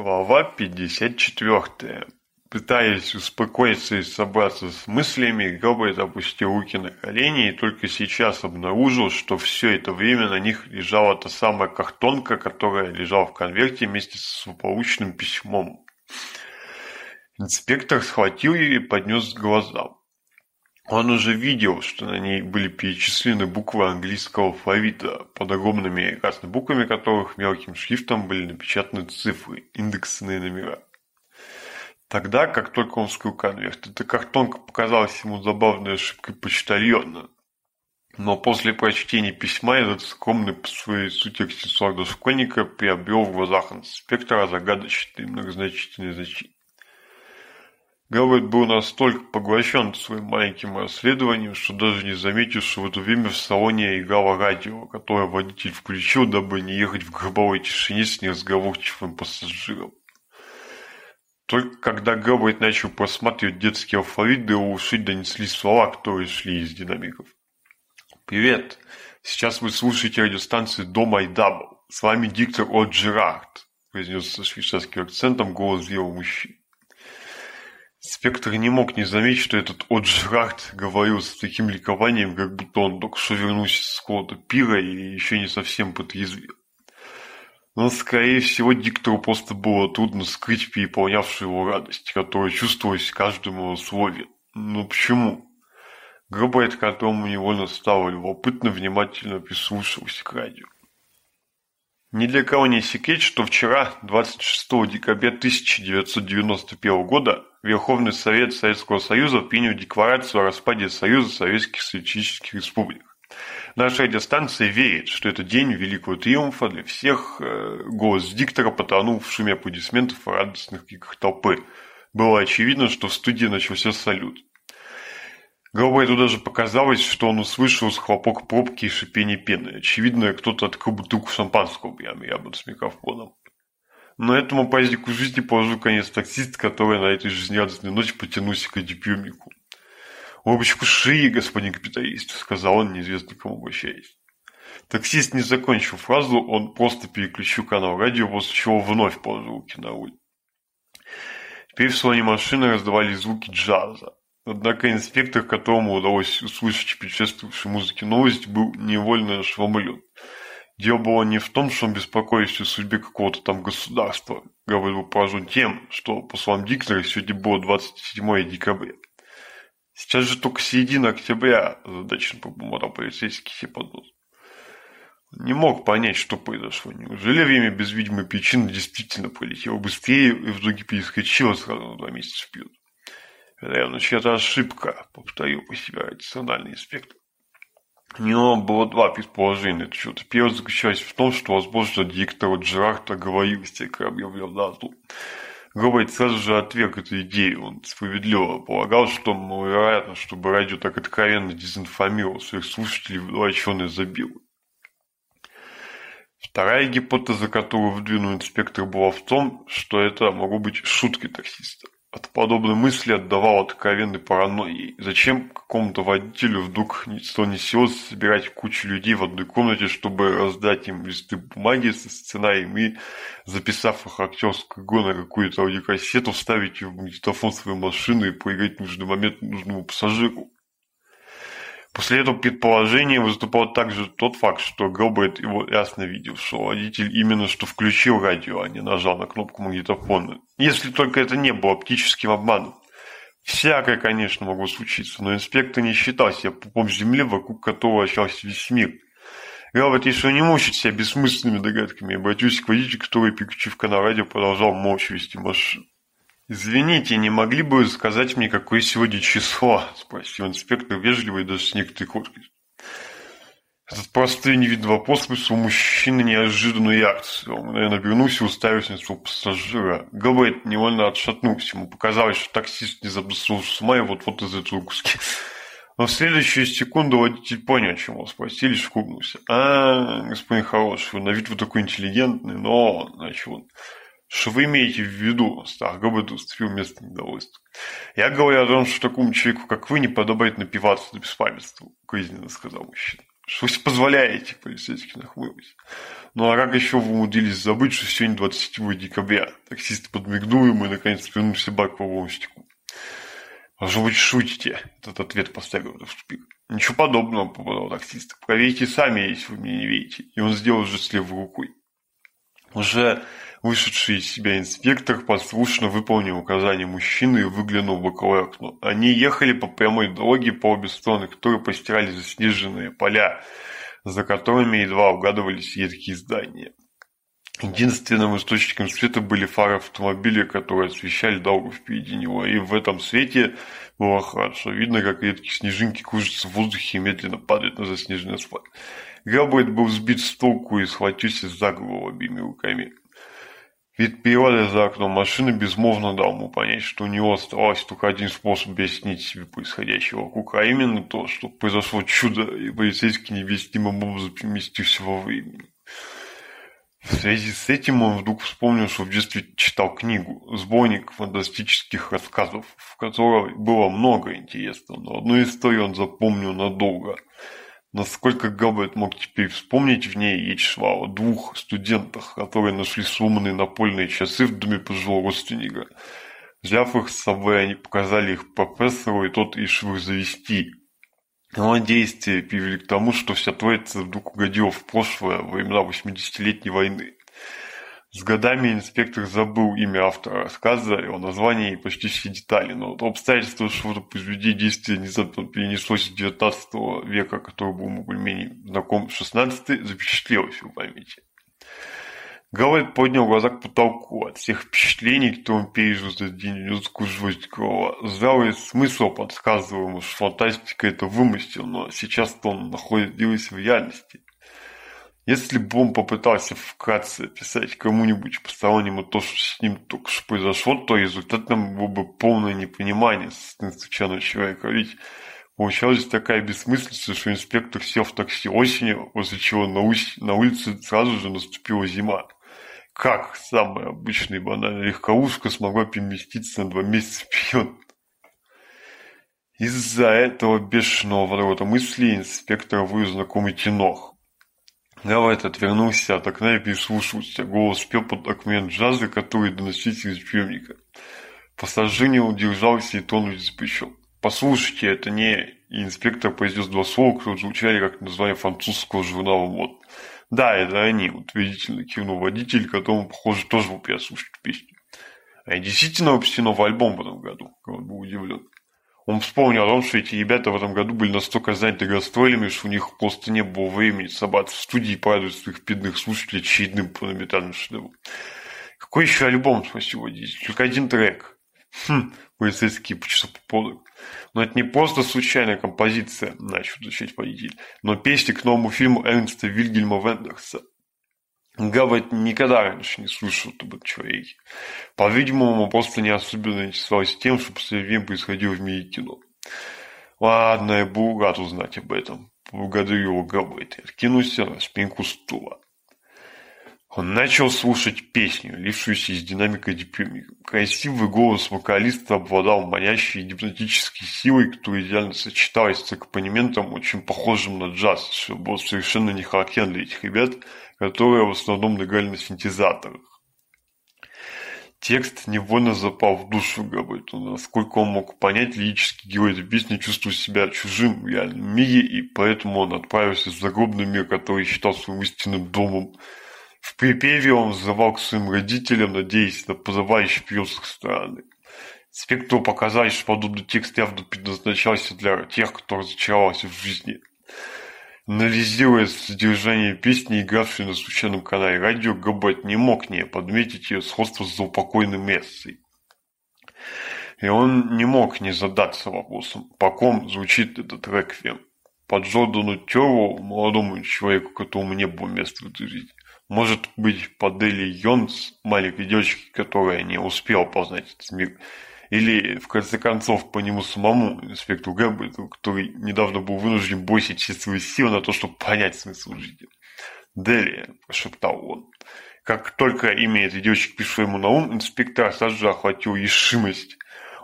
Глава 54. Пытаясь успокоиться и собраться с мыслями, Роберт опустил руки на колени и только сейчас обнаружил, что все это время на них лежала та самая картонка, которая лежала в конверте вместе с суполучным письмом. Инспектор схватил ее и поднес к глазам. Он уже видел, что на ней были перечислены буквы английского алфавита, под огромными красными буквами которых мелким шрифтом были напечатаны цифры, индексные номера. Тогда, как только он вскрыл конверт, эта картонка показалась ему забавной ошибкой почтальона. Но после прочтения письма этот скромный по своей сути аксессуар дошкольника приобрел в глазах инспектора загадочное и многозначительное значение. Говард был настолько поглощен своим маленьким расследованием, что даже не заметил, что в это время в салоне играло радио, которое водитель включил, дабы не ехать в гробовой тишине с неразговорчивым пассажиром. Только когда Говард начал просматривать детские алфавиты до его ушей донесли слова, которые шли из динамиков. «Привет! Сейчас вы слушаете радиостанцию «Дом Айдабл». С вами диктор О. Джерард», — произнес со швейцарским акцентом голос белого мужчины. Спектр не мог не заметить, что этот Оджрард говорил с таким ликованием, как будто он только что вернулся с какого-то пира и еще не совсем потрезвел. Но, скорее всего, диктору просто было трудно скрыть переполнявшую его радость, которая чувствовалась в каждом его слове. Но почему? Гробайт, которому невольно стало любопытно, внимательно прислушивался к радио. Ни для кого не секрет, что вчера, 26 декабря 1991 года, Верховный Совет Советского Союза принял декларацию о распаде Союза Советских Социалистических Республик. Наша радиостанция верит, что это день великого триумфа для всех. Э, Голос диктора потонул в шуме аплодисментов и радостных криках толпы. Было очевидно, что в студии начался салют. Голова Эду даже показалось, что он услышал хлопок пробки и шипение пены. Очевидно, кто-то открыл бутылку шампанского прямо рядом с микрофоном. Но этому празднику жизни положил конец таксист, который на этой жизнерадостной ночи потянулся к одипьюмнику. Обочку шеи, господин капиталист», — сказал он, неизвестно кому обращаясь. Таксист не закончил фразу, он просто переключил канал радио, после чего вновь положил руки на руль. Теперь в салоне машины раздавались звуки джаза. Однако инспектор, которому удалось услышать предшествовавшей музыке новость, был невольно ошеломлен. Дело было не в том, что он беспокоился о судьбе какого-то там государства, говорил поражен тем, что, по словам диктора, сегодня было 27 декабря. Сейчас же только середина октября, задачно пробормотал полицейский хиподоз. Не мог понять, что произошло. Неужели время без видимой причины действительно полетело быстрее и вдруг перескочило сразу на два месяца вперед? вероятность это ошибка, попытаюсь у себя дальний инспектор. У него было два предположения. Что первое заключалось в том, что, возможно, диктор Джерард оговорился, когда объявлял дату. Робот сразу же отверг эту идею. Он справедливо полагал, что маловероятно, чтобы радио так откровенно дезинформировал своих слушателей, влаченные забил. Вторая гипотеза, которую выдвинул инспектор, была в том, что это могло быть шутки таксиста. От подобной мысли отдавал откровенной паранойей. Зачем какому-то водителю вдруг что ни собирать кучу людей в одной комнате, чтобы раздать им листы бумаги со сценарием и, записав их актерскую игру на какую-то аудиокассету, вставить в магнитофон свою машины и поиграть в нужный момент нужному пассажиру? После этого предположения выступал также тот факт, что Гелбрайт его ясно видел, что водитель именно что включил радио, а не нажал на кнопку магнитофона. Если только это не было оптическим обманом. Всякое, конечно, могло случиться, но инспектор не считал себя пупом земли, вокруг которого общался весь мир. Гелбрайт еще не мучить себя бессмысленными догадками и обратился к водителю, который, переключив канал радио, продолжал молча вести машину. Извините, не могли бы вы сказать мне, какое сегодня число? Спросил инспектор вежливо и даже с некоторой колкостью. Этот простой невид вопрос вызвал мужчины неожиданную реакцию. Он, наверное, обернулся и уставился на своего пассажира. Габарит невольно отшатнулся. Ему показалось, что таксист не забросил с ума и вот-вот из этой куски. Но в следующую секунду водитель понял, о чем его спросили, шкубнулся. «А, господин хороший, на вид вы такой интеллигентный, но...» — начал он что вы имеете в виду с АГБД, с местным удовольствием. Я говорю о том, что такому человеку, как вы, не подобает напиваться до беспамятства, укоризненно сказал мужчина. Что вы позволяете, полицейский нахмурился. Ну а как еще вы умудрились забыть, что сегодня 27 декабря? Таксист подмигнул ему и, наконец, вернул себя к половому стеклу. А Должно быть, шутите, этот ответ поставил в тупик. Ничего подобного, попадал таксист. Проверьте сами, если вы мне не верите. И он сделал жест левой рукой. Уже Вышедший из себя инспектор послушно выполнил указание мужчины и выглянул в боковое окно. Они ехали по прямой дороге по обе стороны, которые постирали заснеженные поля, за которыми едва угадывались едкие здания. Единственным источником света были фары автомобиля, которые освещали дорогу впереди него, и в этом свете было хорошо. Видно, как редкие снежинки кружатся в воздухе и медленно падают на заснеженный асфальт. Габбайт был сбит с толку и схватился за голову обеими руками. Відпівали за окном машины безмолвно дал ему понять, что у него оставался только один способ объяснить себе происходящее вокруг, а именно то, что произошло чудо, и полицейский необъяснимым образом переместился во времени. В связи с этим он вдруг вспомнил, что в детстве читал книгу «Сборник фантастических рассказов», в которой было много интересного, но одну историю он запомнил надолго – Насколько Габбет мог теперь вспомнить, в ней речь о двух студентах, которые нашли сломанные напольные часы в доме пожилого родственника. Взяв их с собой, они показали их профессору, и тот решил их завести. Но действия привели к тому, что вся троица вдруг угодила в прошлое, времена 80-летней войны. С годами инспектор забыл имя автора рассказа, его название и почти все детали, но то обстоятельство, что это произведение действия внезапно перенеслось с 19 века, который был ему более-менее знаком в XVI, запечатлелось в памяти. Говард поднял глаза к потолку от всех впечатлений, которые он пережил за день людскую живость крова. Здравый смысл подсказывал ему, что фантастика это вымысел, но сейчас он находилась в реальности. Если бы он попытался вкратце писать кому-нибудь постороннему то, что с ним только что произошло, то результатом было бы полное непонимание со стороны случайного человека. Ведь Получалась такая бессмыслица, что инспектор сел в такси осенью, после чего на, уч... на улице сразу же наступила зима. Как самая обычная банальная легковушка смогла переместиться на два месяца вперед? Из-за этого бешеного водорода мыслей инспектора вывез знакомый тенох. Давай этот отвернулся от а окна и прислушался. Голос пел под акмент джаза, который доносился из приемника. Пассажир не удержался и тонуть запрещал. «Послушайте, это не...» И инспектор произнес два слова, которые звучали как название французского журнала «Мод». «Да, это они», — утвердительно кивнул водитель, которому, похоже, тоже был приятно слушать песню. «Они действительно выпустили новый альбом в этом году?» — он был удивлен. Он вспомнил о том, что эти ребята в этом году были настолько заняты гастролями, что у них просто не было времени собраться в студии и порадовать своих пидных слушателей очередным полнометральным шедевром. Какой еще альбом, спросил водитель. Только один трек. Хм, полицейский по часу полу. Но это не просто случайная композиция, начал изучать водитель, но песня к новому фильму Эрнста Вильгельма Вендерса. Гавать никогда раньше не слышал об человеке. По-видимому, он просто не особенно интересовался тем, что после происходило в мире кино. Ладно, я был рад узнать об этом. Благодарю его Гавайт и откинулся на спинку стула. Он начал слушать песню, лившуюся из динамика дипюмика. Красивый голос вокалиста обладал манящей гипнотической силой, которая идеально сочеталась с аккомпанементом, очень похожим на джаз, что было совершенно не характерно для этих ребят – которые в основном легально в синтезаторах. Текст невольно запал в душу, говорит. Насколько он мог понять, лирический герой этой песни чувствует себя чужим в реальном мире, и поэтому он отправился в загробный мир, который считал своим истинным домом. В припеве он взывал к своим родителям, надеясь на позывающий прием с их стороны. Спектру показали, что подобный текст явно предназначался для тех, кто разочаровался в жизни. Анализируя содержание песни, игравшей на случайном канале радио, Габат не мог не подметить ее сходство с заупокойным мессой. И он не мог не задаться вопросом, по ком звучит этот реквием. По Джордану Тёру, молодому человеку, которому не было места в. Может быть, по Дели Йонс, маленькой девочке, которая не успела познать этот мир, или в конце концов по нему самому инспектору Гэмбл, который недавно был вынужден бросить все свои силы на то, чтобы понять смысл жизни. «Делия», – прошептал он. Как только имя этой девочки пришло ему на ум, инспектор сразу же охватил ешимость.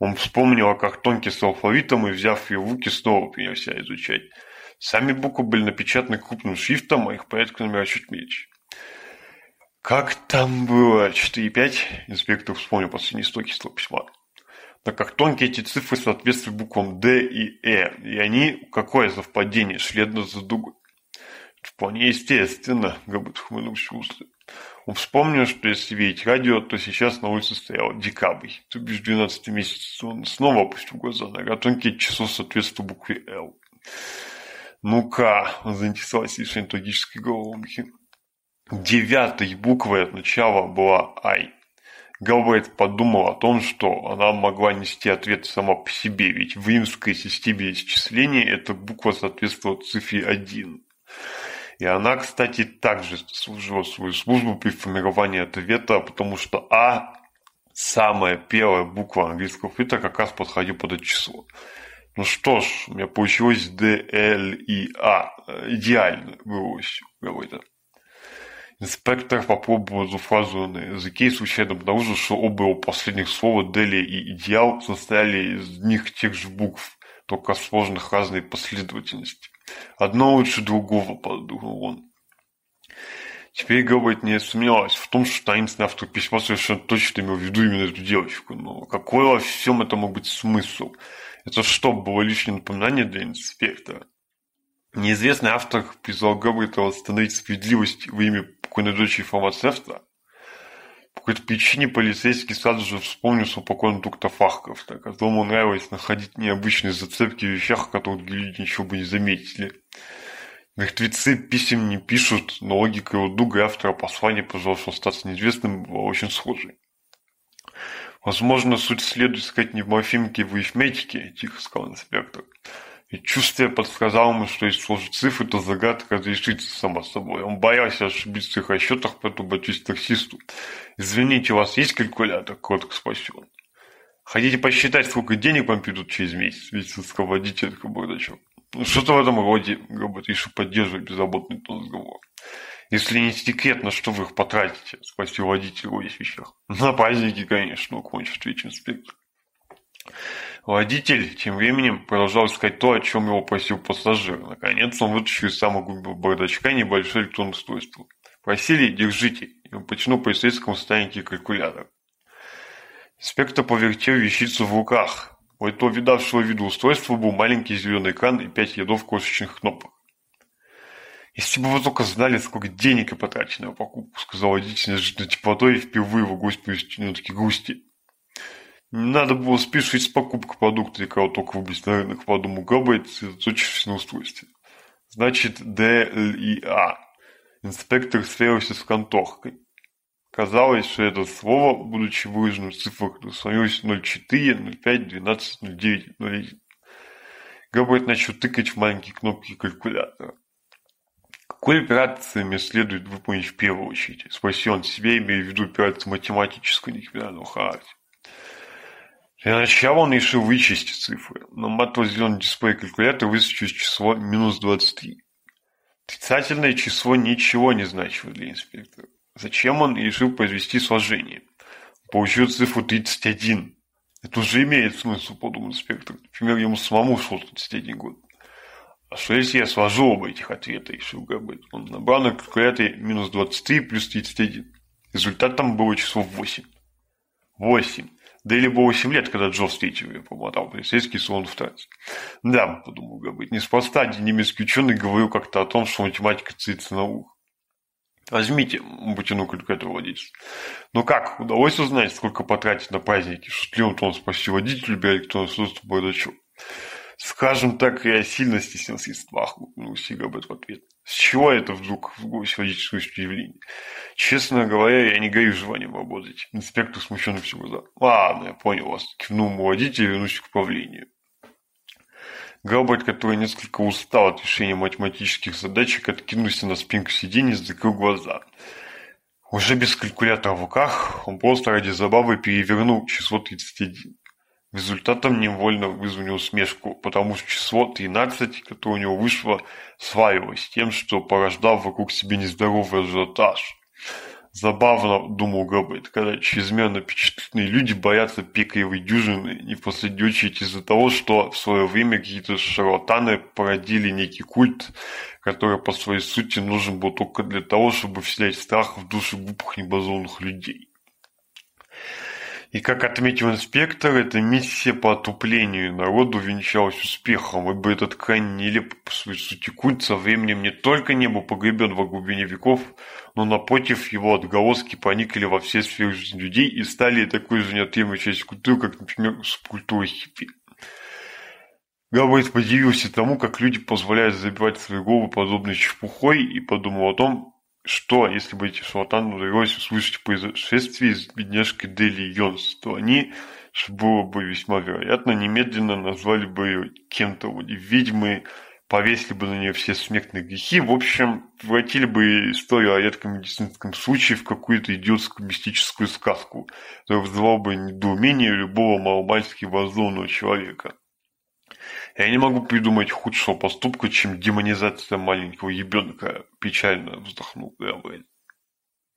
Он вспомнил о картонке с алфавитом и, взяв ее в руки, снова принялся изучать. Сами буквы были напечатаны крупным шрифтом, а их порядка номера чуть меньше. Как там было? 4,5? Инспектор вспомнил последние строки своего письма так как тонкие эти цифры соответствуют буквам D и E, и они, какое совпадение, следно за дугой. Вполне естественно, Габбет хмылился услышал. Он вспомнил, что если видеть радио, то сейчас на улице стоял декабрь, то бишь 12 месяц. Он снова опустил глаза на ротонке а число соответствует букве «Л». «Ну-ка», — он заинтересовался лишь энтологической головоломки. Девятой буквой от начала была «Ай» говорит, подумал о том, что она могла нести ответ сама по себе, ведь в римской системе исчисления эта буква соответствовала цифре 1. И она, кстати, также служила свою службу при формировании ответа, потому что А, самая первая буква английского алфавита, как раз подходила под это число. Ну что ж, у меня получилось D, L и A. Идеально было еще, говорит Инспектор попробовал зафразованные языки и случайно обнаружил, что оба его последних слова «дели» и «идеал» состояли из них тех же букв, только сложных разной последовательности. «Одно лучше другого», — подумал он. Теперь Гелбайт не сомневалась в том, что таинственный автор письма совершенно точно имел в виду именно эту девочку. Но какой во всем это мог быть смысл? Это что, было лишнее напоминание для инспектора? Неизвестный автор призвал Гамлета восстановить справедливость во имя покойной дочери фармацевта. По какой-то причине полицейский сразу же вспомнил свой покойный доктор Фахкрафта, которому а нравилось находить необычные зацепки в вещах, которых люди ничего бы не заметили. Мертвецы писем не пишут, но логика его дуга и автора послания, пожалуйста, остаться неизвестным, была очень схожей. «Возможно, суть следует искать не в морфемике, а в арифметике», – тихо сказал инспектор. И чувствие подсказало ему, что если сложить цифры, то загадка разрешится сама собой. Он боялся ошибиться в своих расчетах, поэтому обратился к таксисту. «Извините, у вас есть калькулятор?» – коротко спросил он. «Хотите посчитать, сколько денег вам придут через месяц?» – вице водитель как Ну, что-то в этом роде, говорит, еще поддерживает беззаботный тон разговор. «Если не секрет, на что вы их потратите?» – спросил водитель о вещах. «На праздники, конечно», – уклончив ответил инспектор. Водитель, тем временем, продолжал искать то, о чем его просил пассажир. Наконец он вытащил из самого бардачка небольшое электронное устройство. Просили «держите», и он потянул по полицейскому станике калькулятор. Инспектор повертел вещицу в руках. У этого видавшего виду устройства был маленький зеленый экран и пять рядов крошечных кнопок. «Если бы вы только знали, сколько денег я потрачено на покупку», — сказал водитель неожиданно теплотой и впервые его гость повестил на ну, такие грусти. Надо было списывать с покупок продуктов, когда только в обезьянах подумал, дому габает, зачем на устройстве. Значит, ДЛИА. Инспектор сверился с конторкой. Казалось, что это слово, будучи выражено в цифрах, становилось 04, 05, 12, 09, 01. Габайт начал тыкать в маленькие кнопки калькулятора. Какой операции мне следует выполнить в первую очередь? Спросил он себе, имея в виду операции математического некриминального характера. Сначала он решил вычесть цифры, но матвозеленый дисплей калькулятора высветил число минус 23. Отрицательное число ничего не значило для инспектора. Зачем он решил произвести сложение? Получил цифру 31. Это уже имеет смысл, подумал инспектор. Например, ему самому шел 31 год. А что если я сложу оба этих ответа, решил Габет. Он набрал на калькуляторе минус 23 плюс 31. Результатом было число 8. 8. Да или бы 8 лет, когда Джо встретил ее, по-моему, там полицейский сон в трассе. Да, подумал Габрит, не спроста один немецкий ученый говорил как-то о том, что математика цится наука. Возьмите бутинукль к этому водителю. Но как? Удалось узнать, сколько потратить на праздники? Шутливым тон спросил водителя, берет кто нас просто бардачок. Скажем так, я сильно стеснялся и страх, ну, Сигабет в ответ. С чего это вдруг сводить сущность явления? Честно говоря, я не горю желанием работать. Инспектор смущенно все глаза. Ладно, я понял вас. Кивнул ему водитель и вернусь к управлению. Габбард, который несколько устал от решения математических задачек, откинулся на спинку сиденья и закрыл глаза. Уже без калькулятора в руках, он просто ради забавы перевернул число 31. Результатом невольно вызвонил смешку, потому что число тринадцать, которое у него вышло, сваивалось тем, что порождал вокруг себя нездоровый ажиотаж. Забавно, думал Габбайт, когда чрезмерно впечатленные люди боятся пиковой дюжины, не в последнюю очередь из-за того, что в свое время какие-то шарлатаны породили некий культ, который по своей сути нужен был только для того, чтобы вселять страх в души глупых небазованных людей. И, как отметил инспектор, эта миссия по отуплению народу венчалась успехом, ибо этот крайне нелепый по своей сути культ со временем не только не был погребен во глубине веков, но, напротив, его отголоски проникли во все сферы жизни людей и стали такой же неотъемлемой частью культуры, как, например, субкультура хиппи. Габбайт подивился тому, как люди позволяют забивать свои головы подобной чепухой, и подумал о том, что если бы эти султану ну, удалось услышать происшествие из бедняжки Дели Йонс, то они, что было бы весьма вероятно, немедленно назвали бы ее кем-то вроде ведьмы, повесили бы на нее все смертные грехи, в общем, превратили бы историю о редком медицинском случае в какую-то идиотскую мистическую сказку, которая вызывала бы недоумение любого маломальски воздумного человека. Я не могу придумать худшего поступка, чем демонизация маленького ебенка, печально вздохнул Габель.